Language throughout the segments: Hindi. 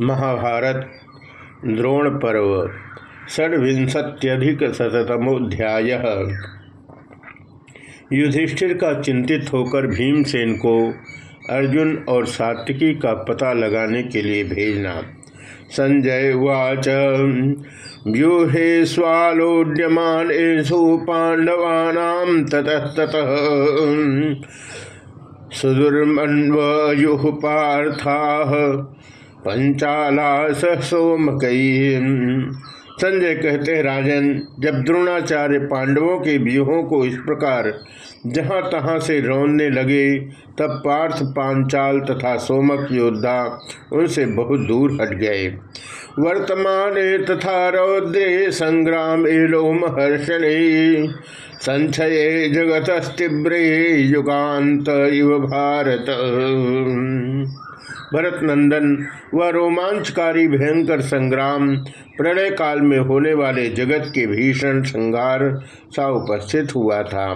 महाभारत, द्रोण पर्व षड्विंशत्यधिक शतमोध्याय युधिष्ठिर का चिंतित होकर भीमसेन को अर्जुन और सात्विकी का पता लगाने के लिए भेजना। संजय वाच व्यूहे स्वालोड्यमानेषु पांडवानां ततः ततः। सुदुर्मन्वयुः पार्थाः पंचाला सोमकई संजय कहते हैं, राजन, जब द्रोणाचार्य पांडवों के व्यूहों को इस प्रकार जहाँ तहाँ से रौनने लगे, तब पार्थ, पांचाल तथा सोमक योद्धा उनसे बहुत दूर हट गए। वर्तमान तथा रौद्रे संग्राम एलोम हर्षणे संचये जगतस्तिब्रे युगांत इव भारत। भरत नंदन व रोमांचकारी भयंकर संग्राम प्रलय काल में होने वाले जगत के भीषण श्रृंगार सा उपस्थित हुआ था।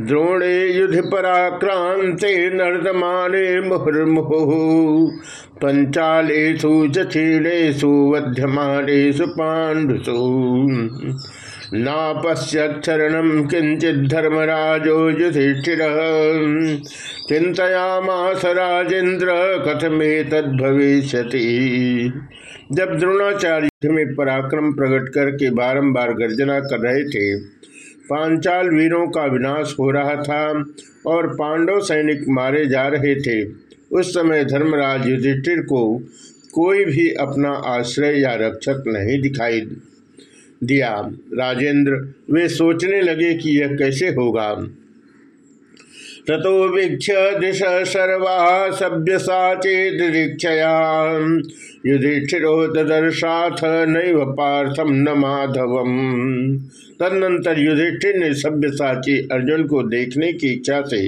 द्रोणे युद्ध पराक्रांते नर्दमाने मुहुर्मुहु। पंचालेशु चीड़ेशु वध्यमानेशु पांडुसु नापश्यक्षरण किंचित धर्मराजो युधिष्ठिर। चिंतयामास राजेन्द्र कथमे तद्भविष्य जब द्रोणाचार्य युद्ध में पराक्रम प्रकट करके बारंबार गर्जना कर रहे थे, पांचाल वीरों का विनाश हो रहा था और पांडव सैनिक मारे जा रहे थे। उस समय धर्मराज युधिष्ठिर को कोई भी अपना आश्रय या रक्षक नहीं दिखाई दिया। राजेंद्र, वे सोचने लगे कि यह कैसे होगा? ततो वीक्ष दिश सर्वा सभ्य साचेदीक्षया युधिष्ठिरो दर्शाथ नैव पार्थम न माधवम। तदनंतर युधिष्ठिर ने सभ्य साची अर्जुन को देखने की इच्छा से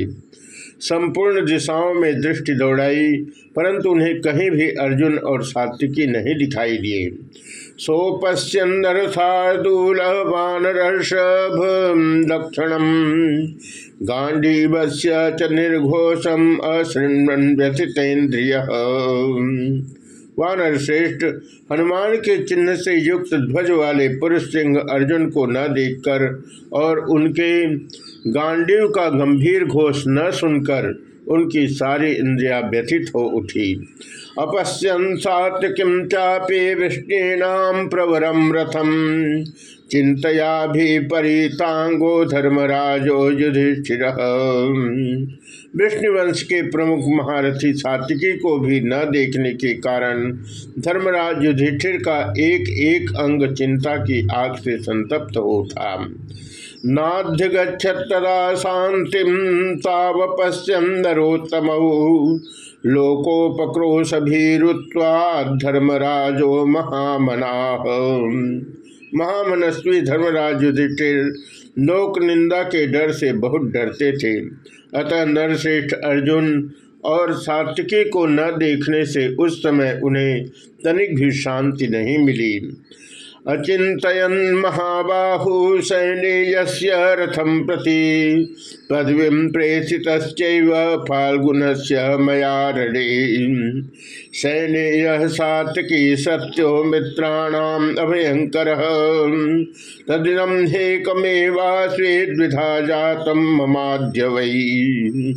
संपूर्ण दिशाओं में दृष्टि दौड़ाई, परंतु उन्हें कहीं भी अर्जुन और सात्विकी नहीं दिखाई दिए। सो सोपश्यन्दर्थादूल वानरषभ गांडीवस्य च निर्घोषम अशृण्वन व्यथितेन्द्रिय। वानर श्रेष्ठ, हनुमान के चिन्ह से युक्त ध्वज वाले पुरुष सिंह अर्जुन को न देखकर और उनके गांडीव का गंभीर घोष न सुनकर उनकी सारी इंद्रिया व्यथित हो उठी। अपश्यन सात्विकीं चापे विष्णीनाम प्रवरम रथम। चिंतया भी परितांगो धर्मराजो युधिष्ठिर। विष्णुवंश के प्रमुख महारथी सात्विकी को भी न देखने के कारण धर्मराज युधिष्ठिर का एक एक अंग चिंता की आग से संतप्त हो था नाध्यगछतदा शांति तावपश्यम नरोत्तम भी धर्मराजो महामना। महामनस्वी धर्मराज युधिष्ठिर लोक निंदा के डर से बहुत डरते थे। अतः नरश्रेष्ठ अर्जुन और सात्विकी को न देखने से उस समय उन्हें तनिक भी शांति नहीं मिली। अचितयन महाबाहु सैन्य रथम प्रति पदवी प्रेषित फाल्गुन से मयारणे सैन्य सातकी सत्यो मित्राणाम अभयंकर तदिदम हेकमेवास्वेद्विधा जातम ममाद्य वही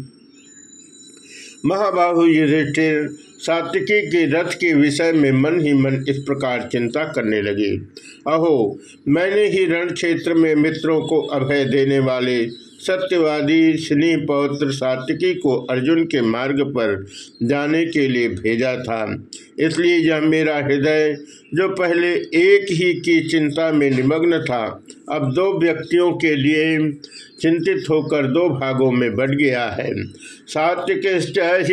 महाबाहु युधिष्ठिर सात्विकी के रथ के विषय में मन ही मन इस प्रकार चिंता करने लगे। अहो, मैंने ही रण क्षेत्र में मित्रों को अभय देने वाले सत्यवादी स्नेह पौत्र सात्विकी को अर्जुन के मार्ग पर जाने के लिए भेजा था। इसलिए यह मेरा हृदय, जो पहले एक ही की चिंता में निमग्न था अब दो व्यक्तियों के लिए चिंतित होकर दो भागों में बढ़ गया है। सात्विक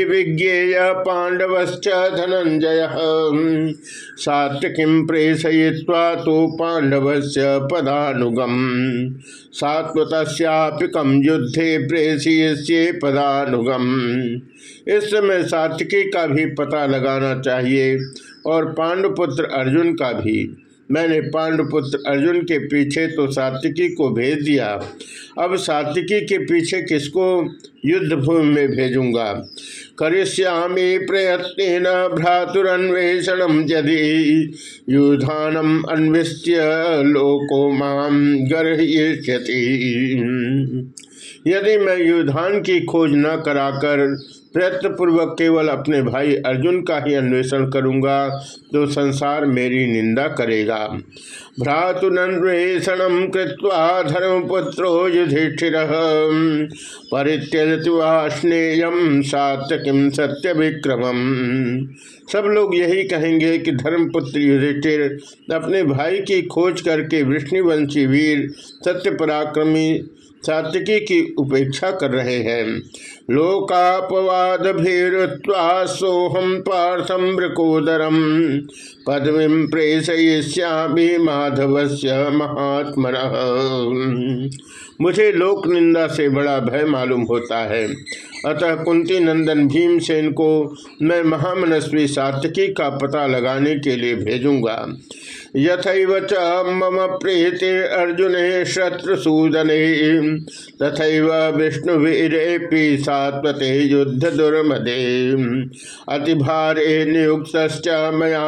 विज्ञेय पांडवश्च धनंजय। सात्विकीं प्रेषय्वा तो पांडवस्य पदानुगम। सात्वतस्यापिकम युद्धे प्रेषय्ये पदानुगम। इस समय सात्विकी का भी पता लगाना चाहिए और पांडुपुत्र अर्जुन का भी। मैंने पांडुपुत्र अर्जुन के पीछे तो सात्विकी को भेज दिया। अब सात्विकी के पीछे किसको युद्ध भूमि में भेजूँगा? करिष्यामी प्रयत्न न भ्रातुरन्वेषण यदि युधानम अन्विष्य लोको माम गर्ष्यति यदि मैं युधान की खोज न कराकर प्रयत्न पूर्वक केवल अपने भाई अर्जुन का ही अन्वेषण करूँगा तो संसार मेरी निंदा करेगा। भ्रातुन्वेषण कृत्वा धर्मपुत्रो युधिष्ठिर परित्यजवा स्नेयम सात्यकिम सत्य विक्रमम सब लोग यही कहेंगे कि धर्मपुत्र युधिष्ठिर, अपने भाई की खोज करके विष्णुवंशी वीर सत्य पराक्रमी सात्विकी की उपेक्षा कर रहे हैं। लोकापवाद भीरुत्वा सोहम पार्थम मृकोदरम पदवी प्रेषयिष्यामी माधवस्य महात्म मुझे लोक निंदा से बड़ा भय मालूम होता है। अतः कुंती नंदन भीमसेन को मैं महामनस्वी सात्विकी का पता लगाने के लिए भेजूँगा। च मम प्रीति अर्जुन शत्रुसूदने। तथैव विष्णुवीरेपि सात्वते युद्ध दुर्मदे अतिभारे नियुक्त मया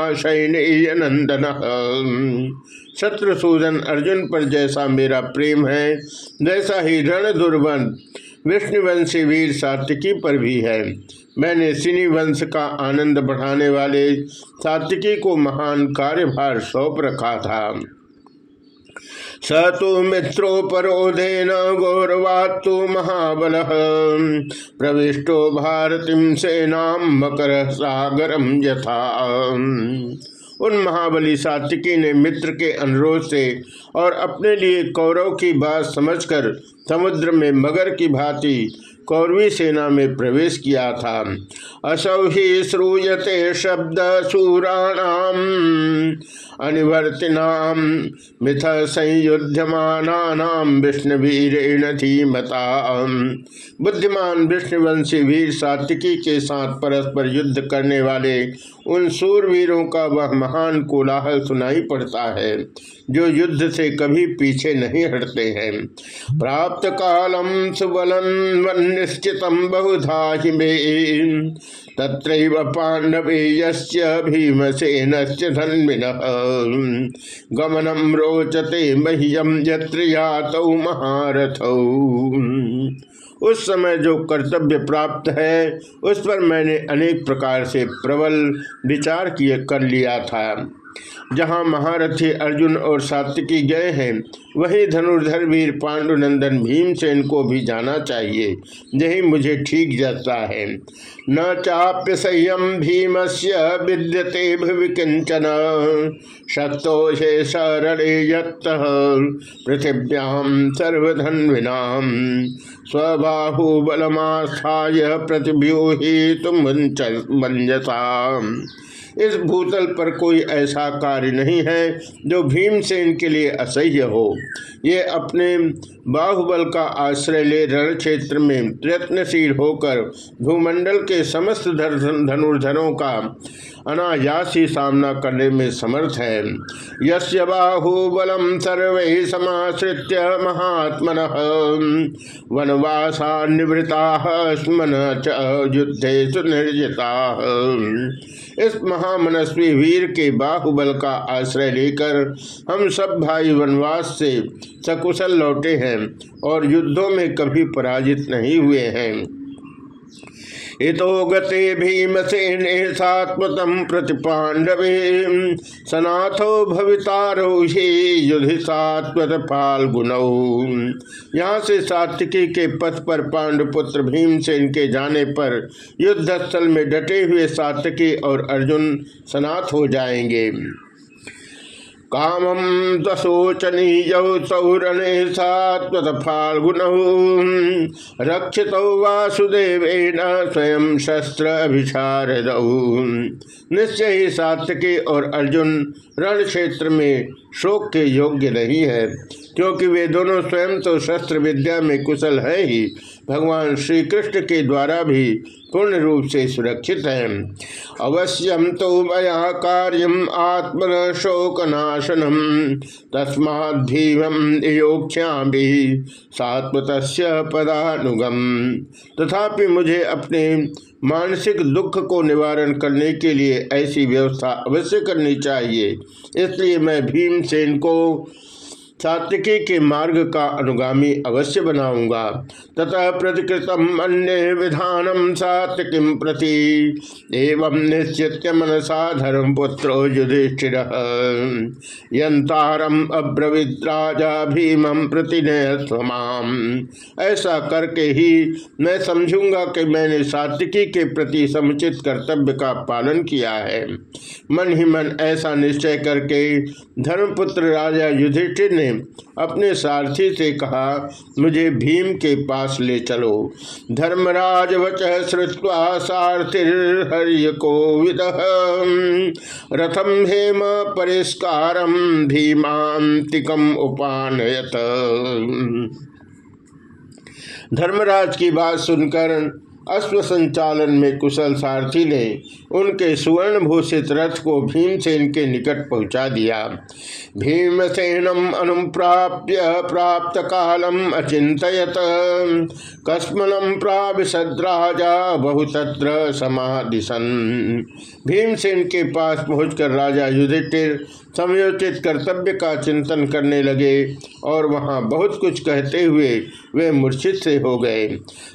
नंदन शत्रुसूदन अर्जुन पर जैसा मेरा प्रेम है, वैसा ही रण दुर्बन विष्णुवंशी वीर सात्विकी पर भी है। मैंने सिनी वंश का आनंद बढ़ाने वाले सात्विकी को महान कार्यभार सौंप रखा था। स तो मित्रोपरोधेन गौरवात्तु महाबल, प्रविष्टो भारतीम सेना मकर सागरम यथा। उन महाबली सात्विकी ने मित्र के अनुरोध से और अपने लिए कौरव की बात समझकर समुद्र में मगर की भांति कौरवी सेना में प्रवेश किया था। असौ ही श्रूयते शब्द सूराणाम। अनिवर्तिनाम मिथ संयुध्यमानाम विष्णुवीरेण धीमता बुद्धिमान विष्णुवंशी वीर सात्विकी के साथ परस्पर युद्ध करने वाले उन सूरवीरों का वह महान कोलाहल सुनाई पड़ता है, जो युद्ध से कभी पीछे नहीं हटते हैं। प्राप्त कालम सुबलन निश्चित बहुधा तत्र पांडवे भीमसेन धन्विन। गमनम रोचते मह्यम यत्र महारथ। उस समय जो कर्तव्य प्राप्त है, उस पर मैंने अनेक प्रकार से प्रबल विचार किए, कर लिया था। जहाँ महारथी अर्जुन और सात्विकी गए हैं, वही धनुर्धर वीर पांडुनंदन भीमसेन को भी जाना चाहिए। यही मुझे ठीक जाता है। न चाप्य संयम भीम से विद्यते भविकिंचन शक्तोषे सरणे पृथिव्याम सर्वधन्विनाम स्वबाहुबलमास्थाय प्रतिव्यूही तुम मंजसा इस भूतल पर कोई ऐसा कार्य नहीं है जो भीमसेन के लिए असह्य हो। ये अपने बाहुबल का आश्रय ले रण क्षेत्र में प्रयत्नशील होकर भूमंडल के समस्त धनुर्धरों का अनायास ही सामना करने में समर्थ है। यस्य बाहुबलम सर्व समाश्रित महात्मन। वनवासा निवृता स्मन युद्धे सुनिर्जिता इस महामनस्वी वीर के बाहुबल का आश्रय लेकर हम सब भाई वनवास से सकुशल लौटे हैं और युद्धों में कभी पराजित नहीं हुए हैं। इतो गते भीमसेने सात्मतम प्रति पांडवे सनाथो भवितारो ही युधि सात्वत फाल्गुन। यहाँ से सात्विकी के पथ पर पांडुपुत्र भीमसेन के जाने पर युद्ध स्थल में डटे हुए सात्विकी और अर्जुन सनाथ हो जाएँगे। कामम दशोचनीय सौरणे फाल्गुन रक्षित वासुदेव स्वयं शस्त्र अभिशारद निश्चय ही सात्यकी और अर्जुन रण क्षेत्र में शोक के योग्य नहीं है, क्योंकि वे दोनों स्वयं तो शस्त्र विद्या में कुशल है ही। भगवान श्री कृष्ण के द्वारा भी पूर्ण रूप से सुरक्षित है। अवश्यम तो मया कार्यम आत्मन शोकनाशनम तस्माधीवम योख्यामी सात्वत पदानुगम। तथापि मुझे अपने मानसिक दुख को निवारण करने के लिए ऐसी व्यवस्था अवश्य करनी चाहिए। इसलिए मैं भीमसेन को सात्विकी के मार्ग का अनुगामी अवश्य बनाऊँगा। तथा प्रतिकृतम अन्य विधानम सात्विकी प्रति। एवं निश्चित मनसा धर्म पुत्रो युधिष्ठिर। यंतारम अब्रवीत राजा प्रति स्वमाम ऐसा करके ही मैं समझूँगा कि मैंने सात्विकी के प्रति समुचित कर्तव्य का पालन किया है। मन ही मन ऐसा निश्चय करके धर्मपुत्र राजा युधिष्ठिर ने अपने सारथी से कहा, मुझे भीम के पास ले चलो। धर्मराज वच श्रुवा सारथिर्हर्य कोविद। रथम हेम परिष्कारम भीमांतिकम उपानयत। धर्मराज की बात सुनकर अश्व संचालन में कुशल सारथी ने उनके सुवर्ण भूषित रथ को भीमसेन के निकट पहुँचा दिया। भीमसेनम अनुप्राप्य प्राप्त कालम अचिंतयत कस्मलम प्राविशद्राजा बहुतत्र समाधिशन भीमसेन के पास पहुंचकर राजा युधिष्ठिर समयोचित कर्तव्य का चिंतन करने लगे और वहाँ बहुत कुछ कहते हुए वे मूर्छित से हो गए।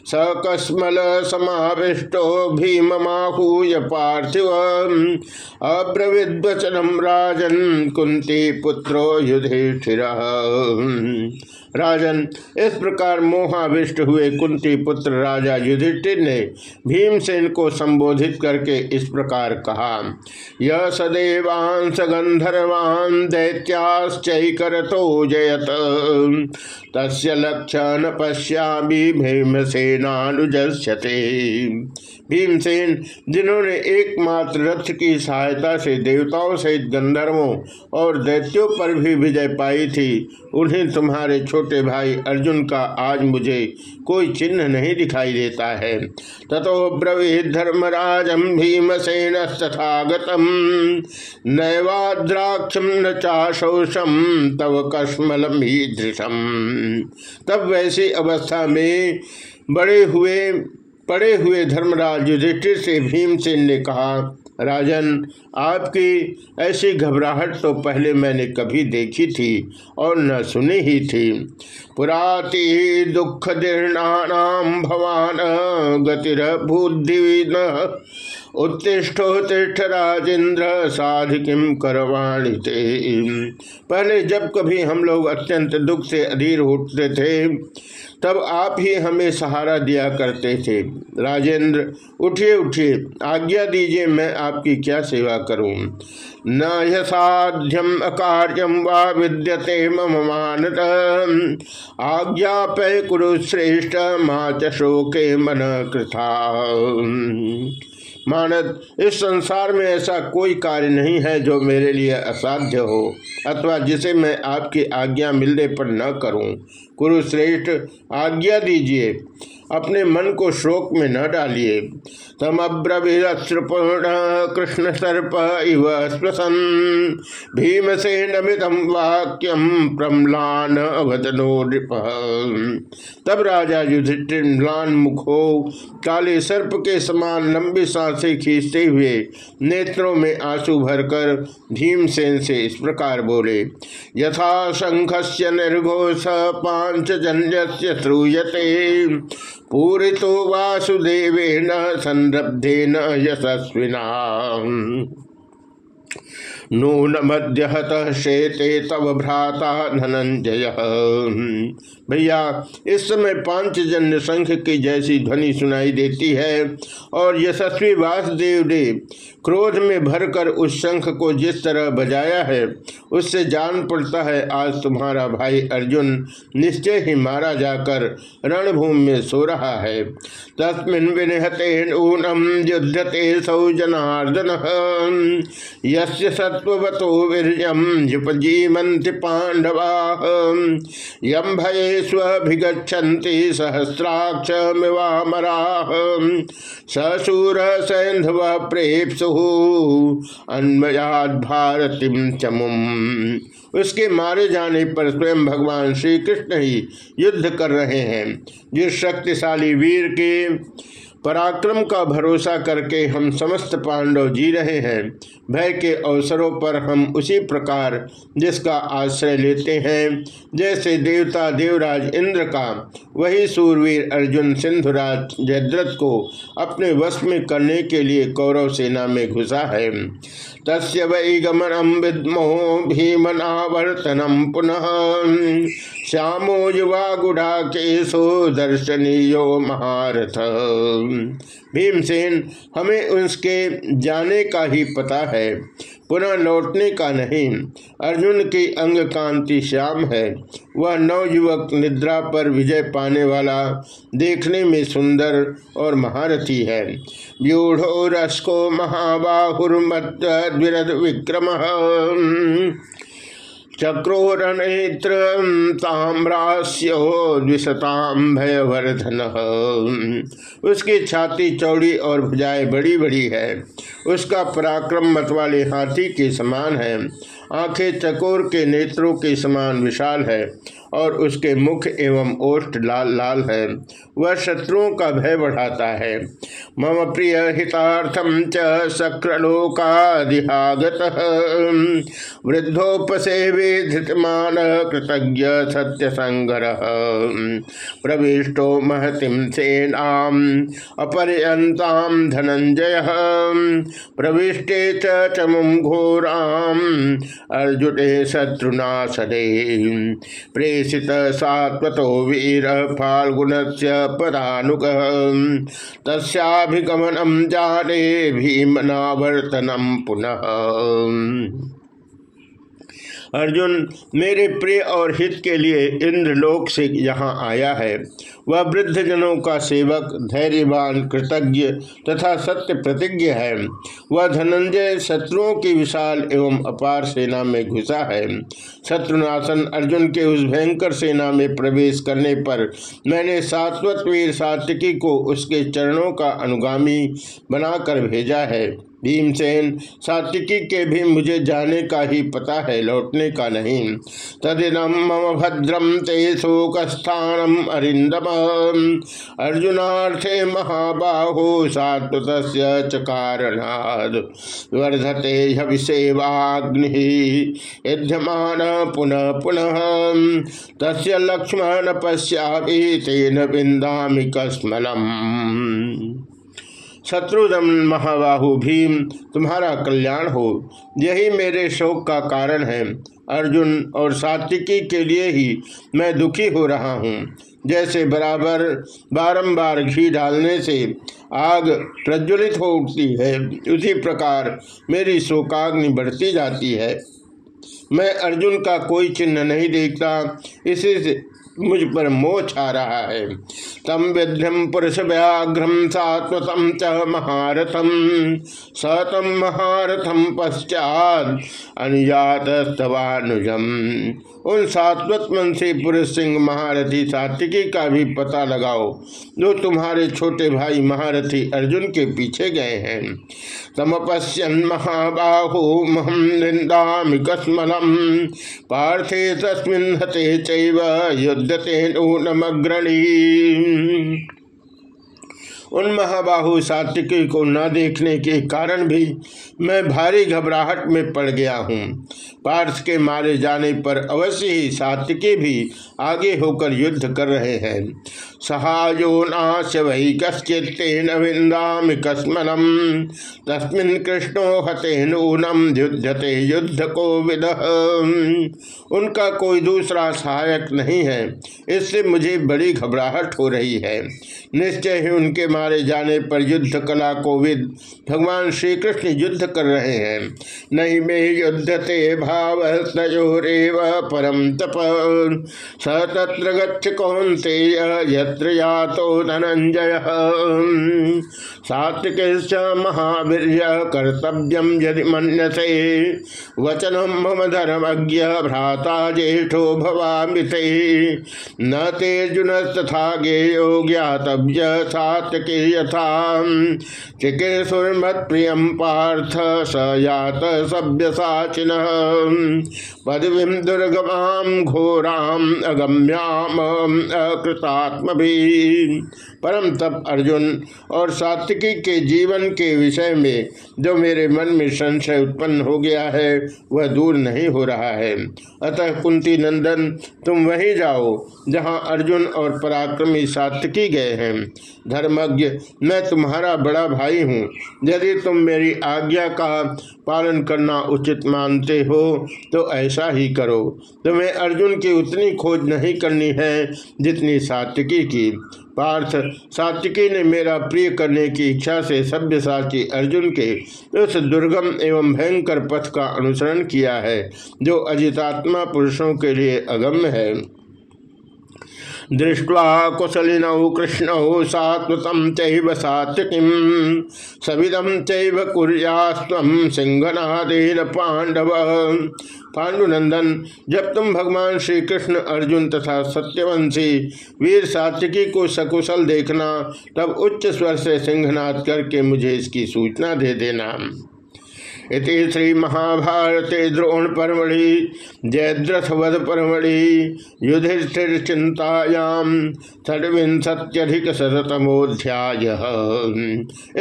सकस्मल समाविष्टो भीम आहूय पार्थिव। अब्रविद्वचनम राजन कुंती पुत्रो युधिष्ठिर राजन। इस प्रकार मोहाविष्ट हुए कुंती पुत्र राजा युधिष्ठिर ने भीमसेन को संबोधित करके इस प्रकार कहा, यह सदैवांश गंधर्वान दैत्याश्चर तो जयत। तस्य लक्ष्य न पश्यामी भीमसेनानुजस्यते। भीमसेन, जिन्होंने एकमात्र रथ की सहायता से देवताओं सहित गंधर्वों और दैत्यों पर भी विजय पाई थी। उन्हें तुम्हारे छोटे भाई अर्जुन का आज मुझे कोई चिन्ह नहीं दिखाई देता है। तथो ब्रवीत धर्मराजम भीमसेन तथागतम नैवाद्राक्षम न चाशोषम तव कस्मलम ही दृशम तब वैसी अवस्था में बड़े हुए पड़े हुए धर्मराज युधिष्ठिर से भीमसेन ने कहा, राजन, आपकी ऐसी घबराहट तो पहले मैंने कभी देखी थी और न सुनी ही थी। पुराती दुख दीर्णाम भवान गतिर बुद्धि उत्तिष्ठोत्तिष्ठ राजेंद्र साधि किम करवाणी थे पहले जब कभी हम लोग अत्यंत दुख से अधीर उठते थे, तब आप ही हमें सहारा दिया करते थे। राजेंद्र, उठिए उठिए, आज्ञा दीजिए, मैं आपकी क्या सेवा करूँ? न यसाध्यम अकार्यम वा विद्यते मम मानत। आज्ञापय कुरुश्रेष्ठ माँ च शोके मन कृथा। मानद इस संसार में ऐसा कोई कार्य नहीं है जो मेरे लिए असाध्य हो, अथवा जिसे मैं आपकी आज्ञा मिलने पर न करूँ। कुरुश्रेष्ठ आज्ञा दीजिए, अपने मन को शोक में न डालिए। तम अब्रवीरश्रुपूर्ण कृष्ण सर्प इव स्पृशन भीमसेन मितम वाक्यम प्रम्लान वदनो नृप। तब राजा युधिष्ठिर मुख काले सर्प के समान लंबी साँसें खींचते हुए नेत्रों में आँसू भरकर भीमसेन से इस प्रकार बोले, यथा शंख से निर्घोष पांचजन्य श्रूयते। पूरी तो संरब्धे न यशस्विना नून मध्य शेते तव भ्राता धनंजय। भैया, इस समय पांचजन्य संख की जैसी ध्वनि सुनाई देती है, और यशस्वी वासुदेव ने क्रोध में भरकर उस शंख को जिस तरह बजाया है, उससे जान पड़ता है, आज तुम्हारा भाई अर्जुन निश्चय ही मारा जाकर रणभूमि में सो रहा है। तस्मिन विनिहते ऊनम युद्धते सौ जनार्दन यस्य सत्वतो वीर्यम युपजीवंति पांडवा यम भये स्वभिगछन्ति सहस्राक्ष मिवामरा ससूर सैंधव प्रेप्सु अन्वयाद भारतीम चमुम उसके मारे जाने पर स्वयं भगवान श्री कृष्ण ही युद्ध कर रहे हैं। जिस शक्तिशाली वीर के पराक्रम का भरोसा करके हम समस्त पांडव जी रहे हैं। भय के अवसरों पर हम उसी प्रकार जिसका आश्रय लेते हैं, जैसे देवता देवराज इंद्र का, वही सूरवीर अर्जुन सिंधुराज जयद्रथ को अपने वश में करने के लिए कौरव सेना में घुसा है। तस्य वै गमनम विद्मो भीमनावर्तनम पुनः। श्यामो युवा गुढ़ा केशो दर्शनीयो महारथ। भीमसेन, हमें उसके जाने का ही पता है, पुनः लौटने का नहीं। अर्जुन की अंग कांति श्याम है। वह नवयुवक निद्रा पर विजय पाने वाला, देखने में सुंदर और महारथी है। व्यूढ़ो रसको महाबाहुर्मत विक्रम। चक्रोरणेत्र ताम्रास्यो द्विशताम भयवर्धन। उसकी छाती चौड़ी और भुजाएँ बड़ी बड़ी है। उसका पराक्रम मत वाले हाथी के समान है। आँखें चकोर के नेत्रों के समान विशाल है और उसके मुख एवं ओष्ठ लाल लाल है। वह शत्रुओं का भय बढ़ाता है। मम प्रिय हितार्थम च सक्रलोकादिहागत। वृद्धोपसेवे धृतमान कृतज्ञ सत्य संग्रह प्रविष्टो महतिम सेनाम अपर्यंताम धनंजय प्रविष्टे चमुम घोराम अर्जुने शत्रुनाशने प्रेषित सात्वतो वीर फाल्गुन से पदानुक तस्भिगमनम जाने भीमनावर्तनम पुनः। अर्जुन मेरे प्रिय और हित के लिए इंद्रलोक से यहाँ आया है। वह वृद्ध जनों का सेवक, धैर्यवान, कृतज्ञ तथा सत्य प्रतिज्ञ है। वह धनंजय शत्रुओं की विशाल एवं अपार सेना में घुसा है। शत्रुनाशन अर्जुन के उस भयंकर सेना में प्रवेश करने पर मैंने सात्वत वीर सात्विकी को उसके चरणों का अनुगामी बनाकर भेजा है। भीमसेन, सात्विकी के भी मुझे जाने का ही पता है, लौटने का नहीं। तदिनम मम भद्रम ते शोक स्थानम अरिंदम अर्जुनार्थे महाबाहो सात्वत कारणाद वर्धते युध्यमान पुनः पुनः। तस् लक्ष्मण पश्या तेन बिंदा कस्मलम शत्रुदम महाबाहु भीम, तुम्हारा कल्याण हो। यही मेरे शोक का कारण है। अर्जुन और सात्विकी के लिए ही मैं दुखी हो रहा हूँ। जैसे बराबर बारंबार घी डालने से आग प्रज्वलित हो उठती है, उसी प्रकार मेरी शोकाग्नि बढ़ती जाती है। मैं अर्जुन का कोई चिन्ह नहीं देखता। इसी मुझ पर मोह छा रहा है। तम विध्यम पुरुष व्याघ्रम सात्वतम च महारथम। सतम महारथम पश्चात अनुजात स्तवानुजम उन सात्वत मन से पुरुष सिंह महारथी सात्विकी का भी पता लगाओ, जो तुम्हारे छोटे भाई महारथी अर्जुन के पीछे गए हैं। तमपश्यन महाबाहु महम निंदा कस्मलम पार्थे तस्मिन हते चैव युद्धते नूनमग्रणी उन महाबाहु सात्विकी को न देखने के कारण भी मैं भारी घबराहट में पड़ गया हूँ। पार्थ के मारे जाने पर अवश्य ही सात्विकी भी आगे होकर युद्ध कर रहे हैं। सहायो नाश वही कश्चितेन विंदाम कस्मनम, तस्मिन कृष्णो हते नूनम युद्धते युद्ध को विद। उनका कोई दूसरा सहायक नहीं है, इससे मुझे बड़ी घबराहट हो रही है। निश्चय ही उनके जाने पर युद्ध कला को विद भगवान श्री कृष्ण युद्ध कर रहे हैं। नहीं मे युद्धते भाव तयोरेव परम तप। स तत्र गच्छ कौंते यत्र यातो धनंजय। सात्विक महावीर कर्तव्यम यदि मनसे वचनम मम धर्मज्ञ भ्राता ज्येष्ठो भवामिते न तेजुन तथा गेयो ज्ञातव्य सात्विके यथा। प्रियम पार्थ स यात सभ्य साचिन पदवीं दुर्गमां घोराम अगम्याम अकृतात्म भी परम तप अर्जुन और सात्विकी के जीवन के विषय में जो मेरे मन में संशय उत्पन्न हो गया है, वह दूर नहीं हो रहा है। अतः कुंती नंदन, तुम वहीं जाओ, जहाँ अर्जुन और पराक्रमी सात्विकी गए हैं। धर्मज्ञ मैं तुम्हारा बड़ा भाई हूँ। यदि तुम मेरी आज्ञा का पालन करना उचित मानते हो तो ऐसा ही करो। तुम्हें अर्जुन की उतनी खोज नहीं करनी है जितनी सात्विकी की। पार्थ, सात्विकी ने मेरा प्रिय करने की इच्छा से सभ्य साची अर्जुन के उस दुर्गम एवं भयंकर पथ का अनुसरण किया है, जो अजितात्मा पुरुषों के लिए अगम्य है। दृष्ट्वा कुशलिनौ कृष्णौ सात्वतम चैव सात्विकीं। सविदम चैव कुर्यास्त्वं सिंहनादेन पांडव पांडुनंदन जब तुम भगवान श्री कृष्ण अर्जुन तथा सत्यवंशी वीर सात्विकी को सकुशल देखना, तब उच्च स्वर से सिंहनाद करके मुझे इसकी सूचना दे देना। इति श्री महाभारते द्रोण परमढ़ि जयद्रथ वध परमढ़ि युधिष्ठिर चिंतायाम षडविंशत्यधिक शतमोध्याय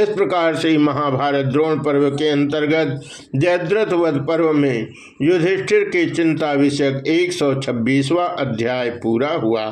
इस प्रकार से महाभारत द्रोण पर्व के अंतर्गत जयद्रथ वध पर्व में युधिष्ठिर की चिंता विषयक एक सौ अध्याय पूरा हुआ।